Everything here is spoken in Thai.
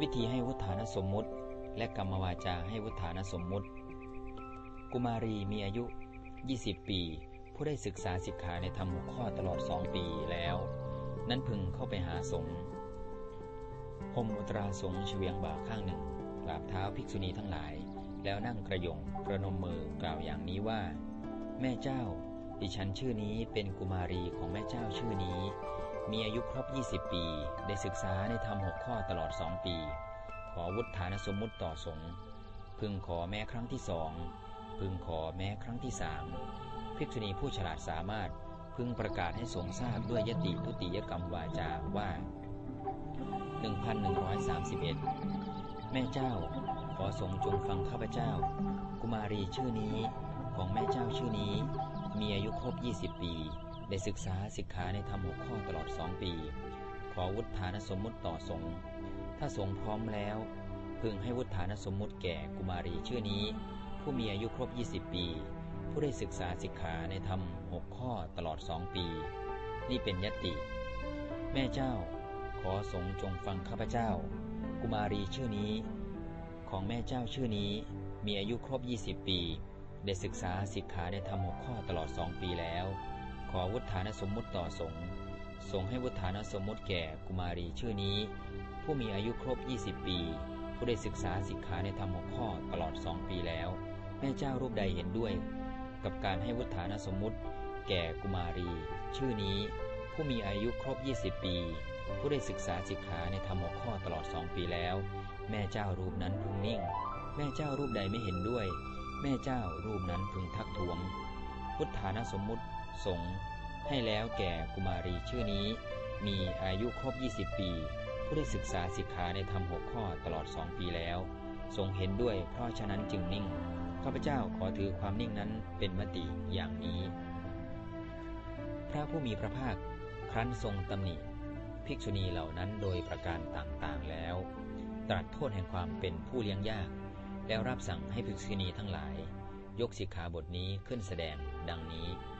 วิธีให้วุฒานสมมุติ และกรรมวาจาให้วุฒานสมมุติ กุมารีมีอายุ 20 ปี ผู้ได้ศึกษาสิกขาในธรรมหัวข้อตลอดสองปีแล้ว นั้นพึงเข้าไปหาสงฆ์ห่มอุตราสงฆ์เฉียงบ่าข้างหนึ่งกราบเท้าภิกษุณีทั้งหลาย แล้วนั่งกระยงประนมมือกล่าวอย่างนี้ว่า แม่เจ้า ดิฉันชื่อนี้เป็นกุมารีของแม่เจ้าชื่อนี้ มีอายุครบ 20 ปี ได้ศึกษาในธรรมหกข้อตลอดสองปี ขอวุฒิฐานสมมุติต่อสงฆ์พึงขอแม้ครั้งที่สองพึงขอแม้ครั้งที่สามภิกษุณีผู้ฉลาดสามารถพึงประกาศให้สงฆ์ทราบด้วยยติทุติยกรรมวาจาว่า 1131 แม่เจ้า ขอสงฆ์จงฟังข้าพเจ้า กุมารีชื่อนี้ของแม่เจ้าชื่อนี้ มีอายุครบ 20 ปี ได้ศึกษาสิกขาในธรรมหกข้อตลอดสองปี ขอวุฒานสมมุติต่อสงฆ์ถ้าสงฆ์พร้อมแล้ว พึงให้วุฒานสมมุติแก่กุมารีชื่อนี้ ผู้มีอายุครบ 20 ปี ผู้ได้ศึกษาสิกขาในธรรมหกข้อตลอดสองปี นี่เป็นยติ แม่เจ้า ขอสงฆ์จงฟังข้าพเจ้า กุมารีชื่อนี้ ของแม่เจ้าชื่อนี้มีอายุครบ 20 ปี ได้ศึกษาสิกขาในธรรมหกข้อตลอดสองปีแล้ว ขอวุฒานสมมุติต่อสงฆ์สงให้วุฒานสมมุติแก่กุมารีชื่อนี้ ผู้มีอายุครบ 20 ปี ผู้ได้ศึกษาสิกขาในธรรมหกข้อตลอดสองปีแล้ว แม่เจ้ารูปใดเห็นด้วย กับการให้วุฒานสมมุติ แก่กุมารี ชื่อนี้ ผู้มีอายุครบ 20 ปี ผู้ได้ศึกษาสิกขาในธรรมหกข้อตลอดสองปีแล้ว แม่เจ้ารูปนั้นพึงนิ่ง แม่เจ้ารูปใดไม่เห็นด้วย แม่เจ้ารูปนั้นพึงทักท้วง พุทธานสมมุติสงให้แล้วแก่กุมารีชื่อนี้ มีอายุครบ 20 ปี ผู้ได้ศึกษาสิกขาในธรรมหกข้อตลอดสองปีแล้ว ทรงเห็นด้วยเพราะฉะนั้นจึงนิ่ง ข้าพเจ้าขอถือความนิ่งนั้นเป็นมติอย่างนี้ พระผู้มีพระภาคครั้นทรงตำหนิภิกษุณีเหล่านั้นโดยประการต่างๆแล้ว ตรัสโทษแห่งความเป็นผู้เลี้ยงยาก แล้วรับสั่งให้ภิกษุณีทั้งหลาย ยกสิกขาบทนี้ขึ้นแสดงดังนี้